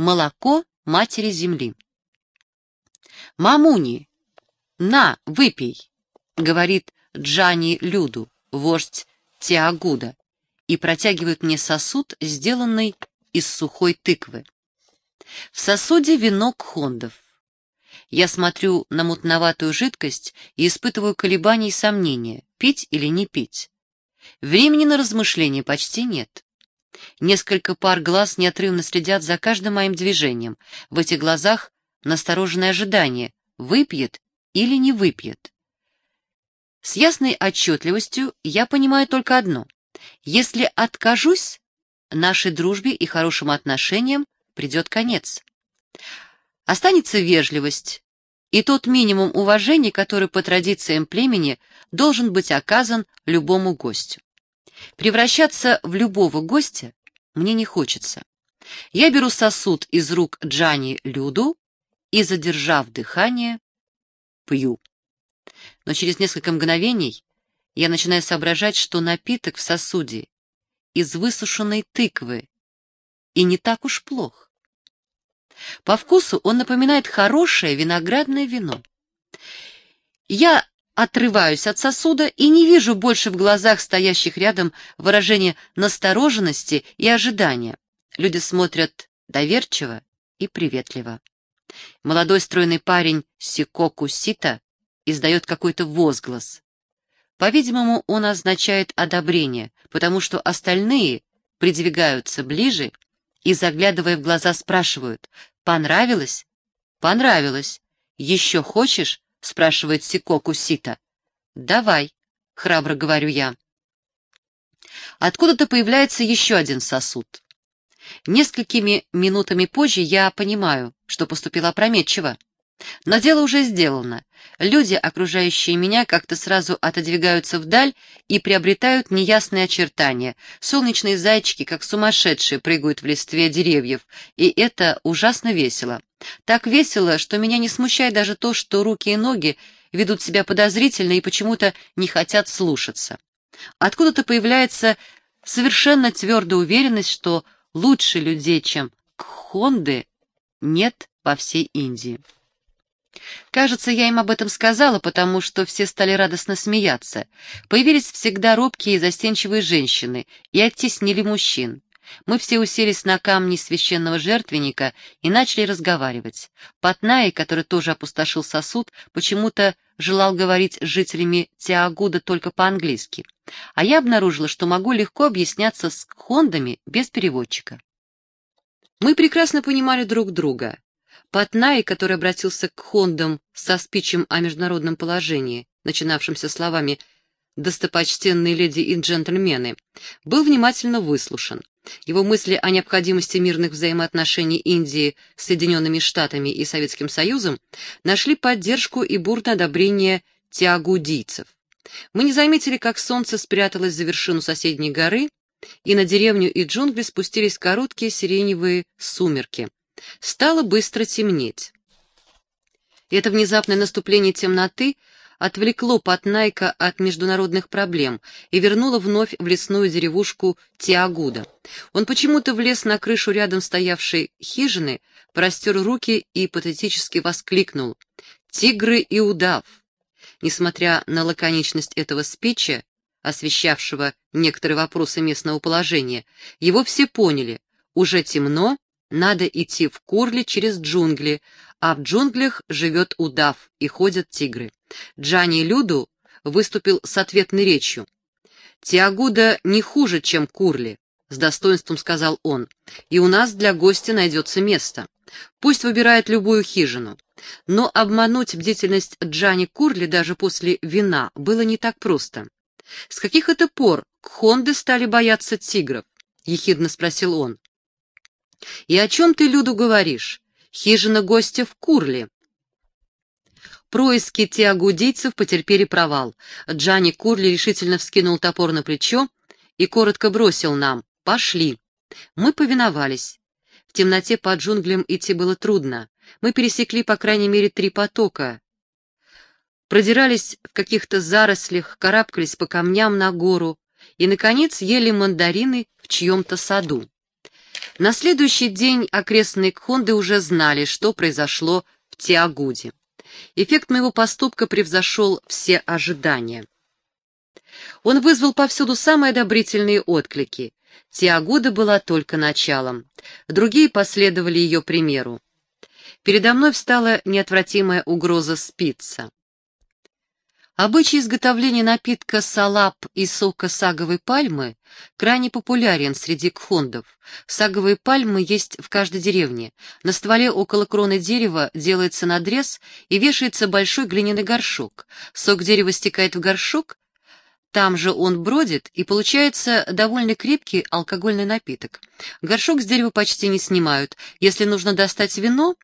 Молоко матери земли. «Мамуни, на, выпей», — говорит Джани Люду, вождь Тиагуда, и протягивает мне сосуд, сделанный из сухой тыквы. В сосуде вино кхондов. Я смотрю на мутноватую жидкость и испытываю колебания и сомнения, пить или не пить. Времени на размышления почти нет. Несколько пар глаз неотрывно следят за каждым моим движением. В этих глазах настороженное ожидание, выпьет или не выпьет. С ясной отчетливостью я понимаю только одно. Если откажусь, нашей дружбе и хорошим отношениям придет конец. Останется вежливость и тот минимум уважения, который по традициям племени должен быть оказан любому гостю. Превращаться в любого гостя мне не хочется. Я беру сосуд из рук Джани Люду и, задержав дыхание, пью. Но через несколько мгновений я начинаю соображать, что напиток в сосуде из высушенной тыквы и не так уж плох. По вкусу он напоминает хорошее виноградное вино. Я отрываюсь от сосуда и не вижу больше в глазах стоящих рядом выражения настороженности и ожидания. Люди смотрят доверчиво и приветливо. Молодой стройный парень Сикоку Сита издает какой-то возглас. По-видимому, он означает одобрение, потому что остальные придвигаются ближе и, заглядывая в глаза, спрашивают «Понравилось?» «Понравилось. Еще хочешь?» — спрашивает Сикоку Сита. «Давай», — храбро говорю я. Откуда-то появляется еще один сосуд. Несколькими минутами позже я понимаю, что поступила опрометчиво. Но дело уже сделано. Люди, окружающие меня, как-то сразу отодвигаются вдаль и приобретают неясные очертания. Солнечные зайчики, как сумасшедшие, прыгают в листве деревьев, и это ужасно весело. Так весело, что меня не смущает даже то, что руки и ноги ведут себя подозрительно и почему-то не хотят слушаться. Откуда-то появляется совершенно твердая уверенность, что лучше людей, чем кхонды, нет во всей Индии. Кажется, я им об этом сказала, потому что все стали радостно смеяться. Появились всегда робкие и застенчивые женщины и оттеснили мужчин. Мы все уселись на камни священного жертвенника и начали разговаривать. Патнаи, который тоже опустошил сосуд, почему-то желал говорить с жителями Тиагуда только по-английски. А я обнаружила, что могу легко объясняться с хондами без переводчика. Мы прекрасно понимали друг друга. Патнаи, который обратился к хондам со спичем о международном положении, начинавшимся словами «достопочтенные леди и джентльмены», был внимательно выслушан. Его мысли о необходимости мирных взаимоотношений Индии с Соединенными Штатами и Советским Союзом нашли поддержку и бурное одобрение тиагудийцев. Мы не заметили, как солнце спряталось за вершину соседней горы, и на деревню и джунгли спустились короткие сиреневые сумерки. Стало быстро темнеть. Это внезапное наступление темноты отвлекло Патнайка от международных проблем и вернуло вновь в лесную деревушку Тиагуда. Он почему-то влез на крышу рядом стоявшей хижины, простер руки и патетически воскликнул «Тигры и удав!». Несмотря на лаконичность этого спича, освещавшего некоторые вопросы местного положения, его все поняли. Уже темно, надо идти в Курли через джунгли, а в джунглях живет удав и ходят тигры. Джани Люду выступил с ответной речью. «Тиагуда не хуже, чем Курли», — с достоинством сказал он, — «и у нас для гостя найдется место. Пусть выбирает любую хижину». Но обмануть бдительность Джани Курли даже после вина было не так просто. «С каких это пор кхонды стали бояться тигров?» — ехидно спросил он. «И о чем ты, Люду, говоришь? Хижина гостя в Курле». Происки теагудийцев потерпели провал. Джани Курли решительно вскинул топор на плечо и коротко бросил нам «Пошли». Мы повиновались. В темноте по джунглям идти было трудно. Мы пересекли по крайней мере три потока. Продирались в каких-то зарослях, карабкались по камням на гору и, наконец, ели мандарины в чьем-то саду. На следующий день окрестные кхонды уже знали, что произошло в Тиагуде. Эффект моего поступка превзошел все ожидания. Он вызвал повсюду самые одобрительные отклики. Тиагуда была только началом. Другие последовали ее примеру. Передо мной встала неотвратимая угроза спиться. Обычай изготовления напитка салап из сока саговой пальмы крайне популярен среди кхондов. Саговые пальмы есть в каждой деревне. На стволе около кроны дерева делается надрез и вешается большой глиняный горшок. Сок дерева стекает в горшок, там же он бродит, и получается довольно крепкий алкогольный напиток. Горшок с дерева почти не снимают. Если нужно достать вино,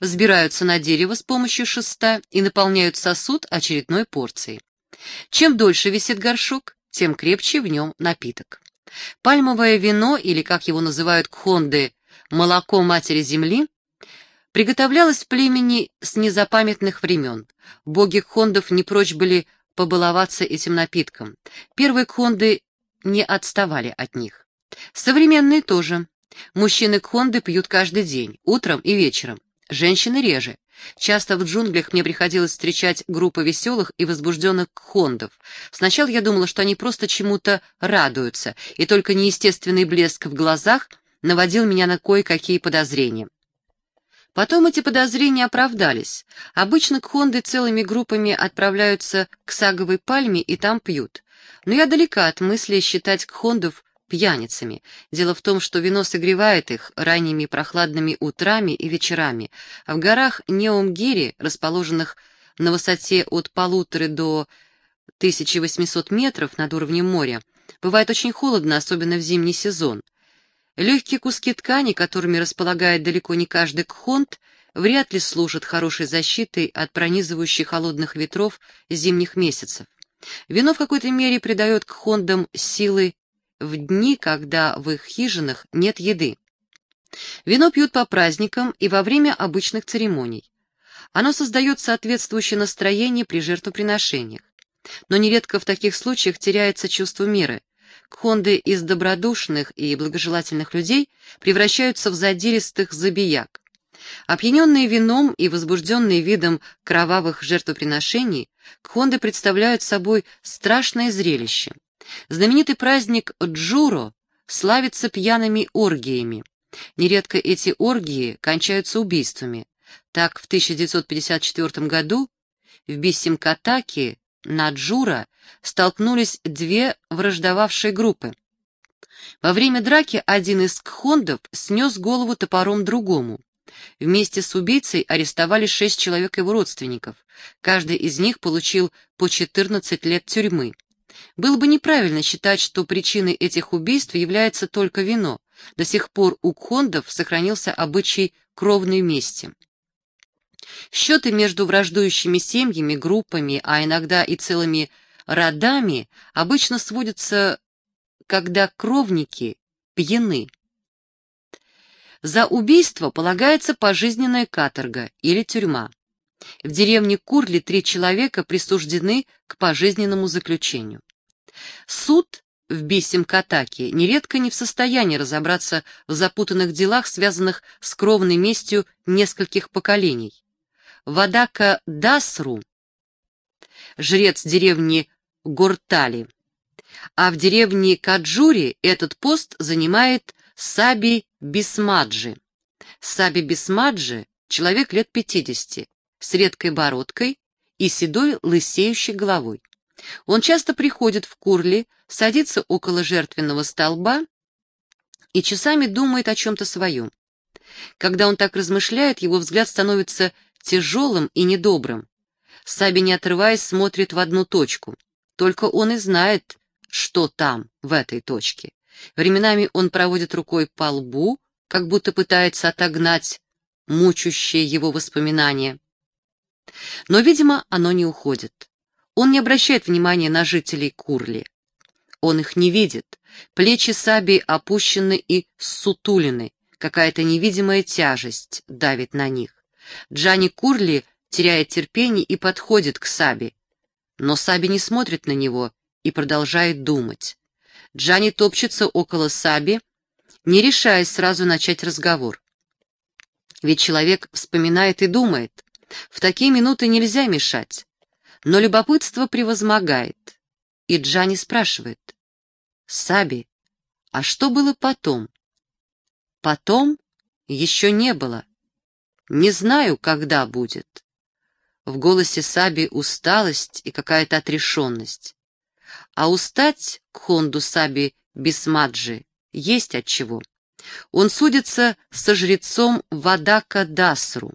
взбираются на дерево с помощью шеста и наполняют сосуд очередной порцией. Чем дольше висит горшок, тем крепче в нем напиток. Пальмовое вино, или, как его называют кхонды, молоко матери земли, приготовлялось в племени с незапамятных времен. Боги кхондов не прочь были побаловаться этим напитком. Первые кхонды не отставали от них. Современные тоже. Мужчины кхонды пьют каждый день, утром и вечером. Женщины реже. Часто в джунглях мне приходилось встречать группы веселых и возбужденных кхондов. Сначала я думала, что они просто чему-то радуются, и только неестественный блеск в глазах наводил меня на кое-какие подозрения. Потом эти подозрения оправдались. Обычно кхонды целыми группами отправляются к саговой пальме и там пьют. Но я далека от мысли считать кхондов пьяницами. Дело в том, что вино согревает их ранними прохладными утрами и вечерами, а в горах Неомгири, расположенных на высоте от полутора до 1800 метров над уровнем моря, бывает очень холодно, особенно в зимний сезон. Легкие куски ткани, которыми располагает далеко не каждый кхонт, вряд ли служат хорошей защитой от пронизывающих холодных ветров зимних месяцев. Вино в какой-то мере придает кхондам силы в дни, когда в их хижинах нет еды. Вино пьют по праздникам и во время обычных церемоний. Оно создает соответствующее настроение при жертвоприношениях. Но нередко в таких случаях теряется чувство меры. Кхонды из добродушных и благожелательных людей превращаются в задиристых забияк. Опьяненные вином и возбужденные видом кровавых жертвоприношений, кхонды представляют собой страшное зрелище. Знаменитый праздник Джуро славится пьяными оргиями. Нередко эти оргии кончаются убийствами. Так, в 1954 году в Биссимкатаке на Джура столкнулись две враждовавшие группы. Во время драки один из кхондов снес голову топором другому. Вместе с убийцей арестовали шесть человек его родственников. Каждый из них получил по 14 лет тюрьмы. Было бы неправильно считать, что причиной этих убийств является только вино. До сих пор у кхондов сохранился обычай кровной мести. Счеты между враждующими семьями, группами, а иногда и целыми родами обычно сводятся, когда кровники пьяны. За убийство полагается пожизненная каторга или тюрьма. В деревне Курли три человека присуждены к пожизненному заключению. Суд в Биссимкатаке нередко не в состоянии разобраться в запутанных делах, связанных с кровной местью нескольких поколений. Вадака Дасру, жрец деревни Гортали, а в деревне Каджури этот пост занимает Саби Бисмаджи. Саби Бисмаджи — человек лет 50, с редкой бородкой и седой лысеющей головой. Он часто приходит в Курли, садится около жертвенного столба и часами думает о чем-то своем. Когда он так размышляет, его взгляд становится тяжелым и недобрым. Саби, не отрываясь, смотрит в одну точку. Только он и знает, что там, в этой точке. Временами он проводит рукой по лбу, как будто пытается отогнать мучущие его воспоминания. Но, видимо, оно не уходит. Он не обращает внимания на жителей Курли. Он их не видит. Плечи Саби опущены и сутулины. Какая-то невидимая тяжесть давит на них. Джани Курли теряет терпение и подходит к Саби. Но Саби не смотрит на него и продолжает думать. Джани топчется около Саби, не решаясь сразу начать разговор. Ведь человек вспоминает и думает. В такие минуты нельзя мешать. Но любопытство превозмогает. И Джани спрашивает. «Саби, а что было потом?» «Потом еще не было. Не знаю, когда будет». В голосе Саби усталость и какая-то отрешенность. А устать к Хонду Саби Бисмаджи есть от чего. Он судится со жрецом Вадака Дасру.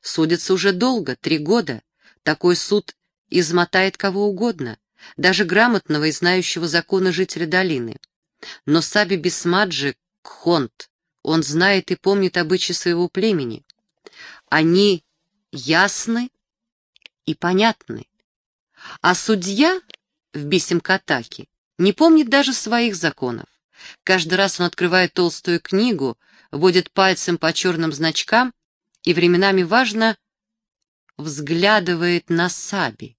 Судится уже долго, три года. Такой суд измотает кого угодно, даже грамотного и знающего закона жителя долины. Но Саби Бисмаджи — Кхонт, он знает и помнит обычаи своего племени. Они ясны и понятны. А судья в Бисимкатаке не помнит даже своих законов. Каждый раз он открывает толстую книгу, водит пальцем по черным значкам и временами важно взглядывает на Саби.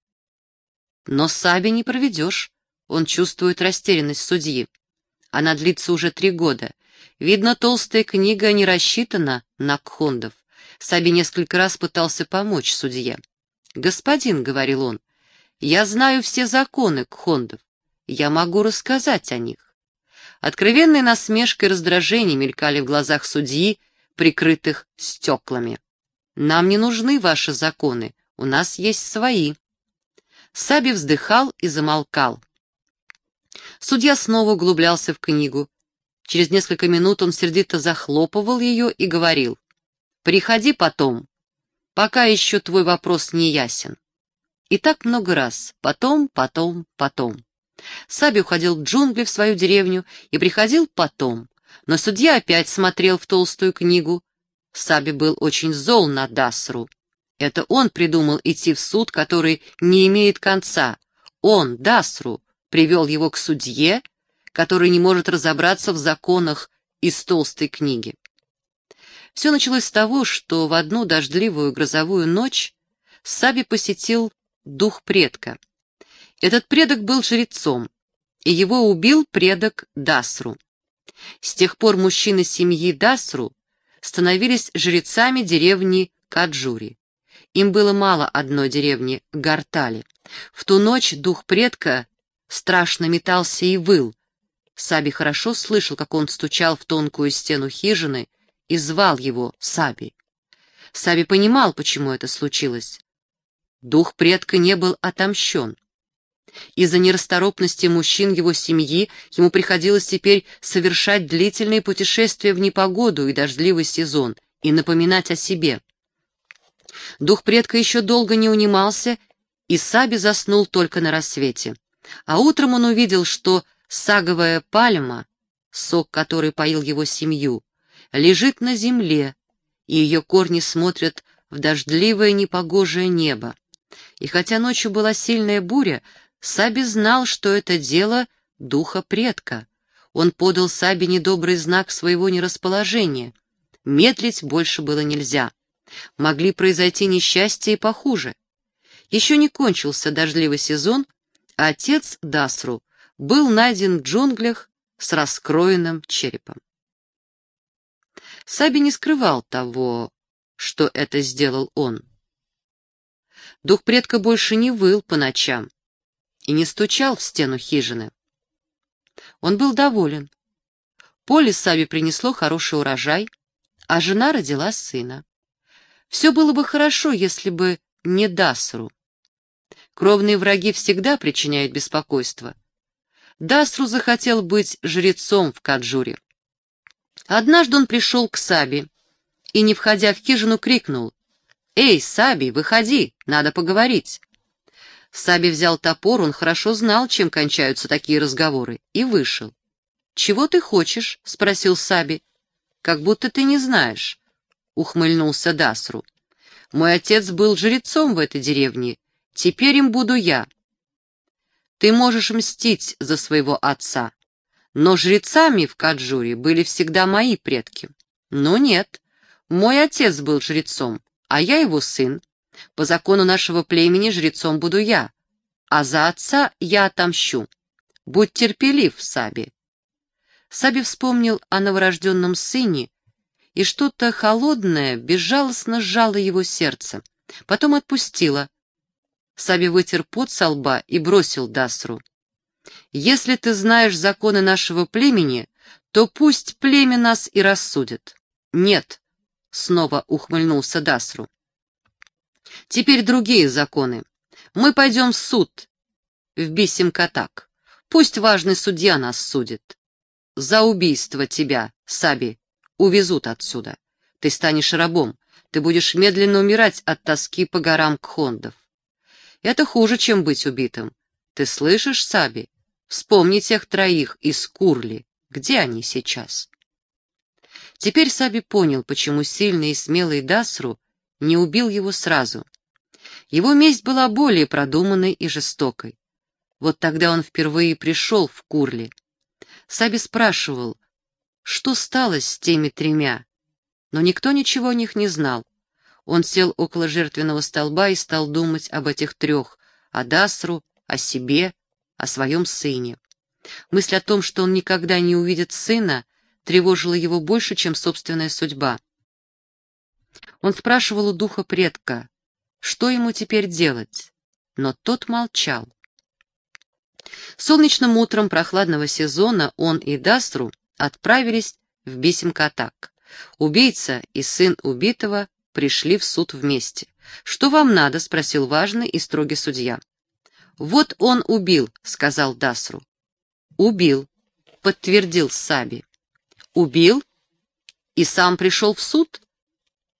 Но Саби не проведешь, он чувствует растерянность судьи. Она длится уже три года. Видно, толстая книга не рассчитана на кхондов. Саби несколько раз пытался помочь судье. «Господин», — говорил он, — «я знаю все законы кхондов. Я могу рассказать о них. Откровенная насмешка и раздражение мелькали в глазах судьи, прикрытых стеклами. «Нам не нужны ваши законы, у нас есть свои». Саби вздыхал и замолкал. Судья снова углублялся в книгу. Через несколько минут он сердито захлопывал ее и говорил, «Приходи потом, пока еще твой вопрос не ясен». И так много раз, потом, потом, потом. Саби уходил в джунгли в свою деревню и приходил потом, но судья опять смотрел в толстую книгу. Саби был очень зол на Дасру. Это он придумал идти в суд, который не имеет конца. Он, Дасру, привел его к судье, который не может разобраться в законах из толстой книги. Все началось с того, что в одну дождливую грозовую ночь Саби посетил дух предка — этот предок был жрецом, и его убил предок Дасру. С тех пор мужчины семьи Дасру становились жрецами деревни Каджури. Им было мало одной деревни Гартали. В ту ночь дух предка страшно метался и выл. Саби хорошо слышал, как он стучал в тонкую стену хижины и звал его Саби. Саби понимал, почему это случилось. Дух предка не был отомщен. Из-за нерасторопности мужчин его семьи ему приходилось теперь совершать длительные путешествия в непогоду и дождливый сезон и напоминать о себе. Дух предка еще долго не унимался, и Саби заснул только на рассвете. А утром он увидел, что саговая пальма, сок которой поил его семью, лежит на земле, и ее корни смотрят в дождливое непогожее небо. И хотя ночью была сильная буря, Саби знал, что это дело духа предка. Он подал Саби недобрый знак своего нерасположения. Медлить больше было нельзя. Могли произойти несчастья и похуже. Еще не кончился дождливый сезон, а отец Дасру был найден в джунглях с раскроенным черепом. Саби не скрывал того, что это сделал он. Дух предка больше не выл по ночам и не стучал в стену хижины. Он был доволен. Поле Саби принесло хороший урожай, а жена родила сына. Все было бы хорошо, если бы не Дасру. Кровные враги всегда причиняют беспокойство. Дасру захотел быть жрецом в Каджуре. Однажды он пришел к Саби и, не входя в хижину, крикнул «Эй, Саби, выходи, надо поговорить». Саби взял топор, он хорошо знал, чем кончаются такие разговоры, и вышел. «Чего ты хочешь?» — спросил Саби. «Как будто ты не знаешь», — ухмыльнулся Дасру. «Мой отец был жрецом в этой деревне, теперь им буду я». «Ты можешь мстить за своего отца, но жрецами в Каджуре были всегда мои предки». «Но нет, мой отец был жрецом, а я его сын. По закону нашего племени жрецом буду я, а за отца я отомщу. Будь терпелив, Саби». Саби вспомнил о новорожденном сыне, и что-то холодное безжалостно сжало его сердце. Потом отпустило. Саби вытер пот со лба и бросил Дасру. «Если ты знаешь законы нашего племени, то пусть племя нас и рассудит». «Нет», — снова ухмыльнулся Дасру. «Теперь другие законы. Мы пойдем в суд, в Бисимкатак. Пусть важный судья нас судит. За убийство тебя, Саби, увезут отсюда. Ты станешь рабом, ты будешь медленно умирать от тоски по горам Кхондов. Это хуже, чем быть убитым. Ты слышишь, Саби? Вспомни тех троих из Курли. Где они сейчас? Теперь Саби понял, почему сильный и смелый Дасру не убил его сразу. Его месть была более продуманной и жестокой. Вот тогда он впервые пришел в Курли. Саби спрашивал, что стало с теми тремя, но никто ничего о них не знал. Он сел около жертвенного столба и стал думать об этих трех, о Дасру, о себе, о своем сыне. Мысль о том, что он никогда не увидит сына, тревожила его больше, чем собственная судьба. Он спрашивал у духа предка, что ему теперь делать, но тот молчал. Солнечным утром прохладного сезона он и Дастру отправились в Бисимкатак. Убийца и сын убитого пришли в суд вместе. «Что вам надо?» — спросил важный и строгий судья. «Вот он убил», — сказал Дасру. «Убил», — подтвердил Саби. «Убил? И сам пришел в суд?»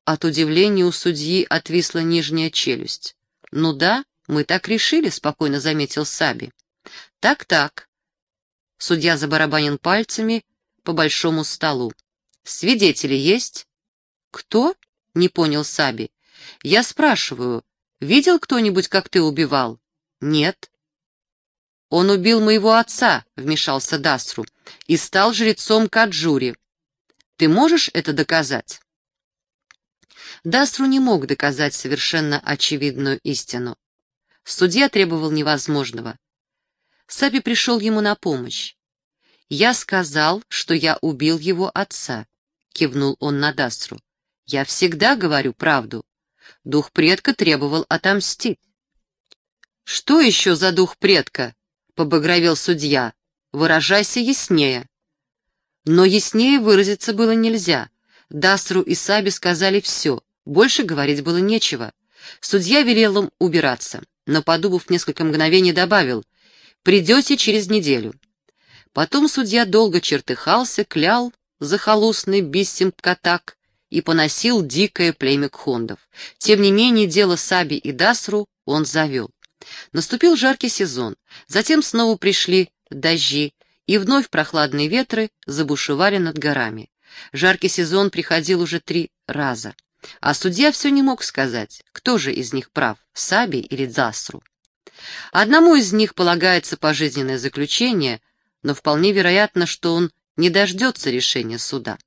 От удивления у судьи отвисла нижняя челюсть. «Ну да, мы так решили», — спокойно заметил Саби. «Так-так». Судья забарабанил пальцами по большому столу. «Свидетели есть?» «Кто?» — не понял Саби. «Я спрашиваю, видел кто-нибудь, как ты убивал?» «Нет». «Он убил моего отца», — вмешался Дасру, «и стал жрецом Каджури. Ты можешь это доказать?» Дасру не мог доказать совершенно очевидную истину. Судья требовал невозможного. Саби пришел ему на помощь. «Я сказал, что я убил его отца», — кивнул он на Дасру. Я всегда говорю правду. Дух предка требовал отомстить. «Что еще за дух предка?» — побагровел судья. «Выражайся яснее». Но яснее выразиться было нельзя. Дасру и Саби сказали все, больше говорить было нечего. Судья велел им убираться, но, подумав несколько мгновений, добавил «Придете через неделю». Потом судья долго чертыхался, клял захолустный Биссим Катак и поносил дикое племя кхондов. Тем не менее, дело Саби и Дасру он завел. Наступил жаркий сезон, затем снова пришли дожди, и вновь прохладные ветры забушевали над горами. Жаркий сезон приходил уже три раза, а судья все не мог сказать, кто же из них прав, Саби или Дасру. Одному из них полагается пожизненное заключение, но вполне вероятно, что он не дождется решения суда.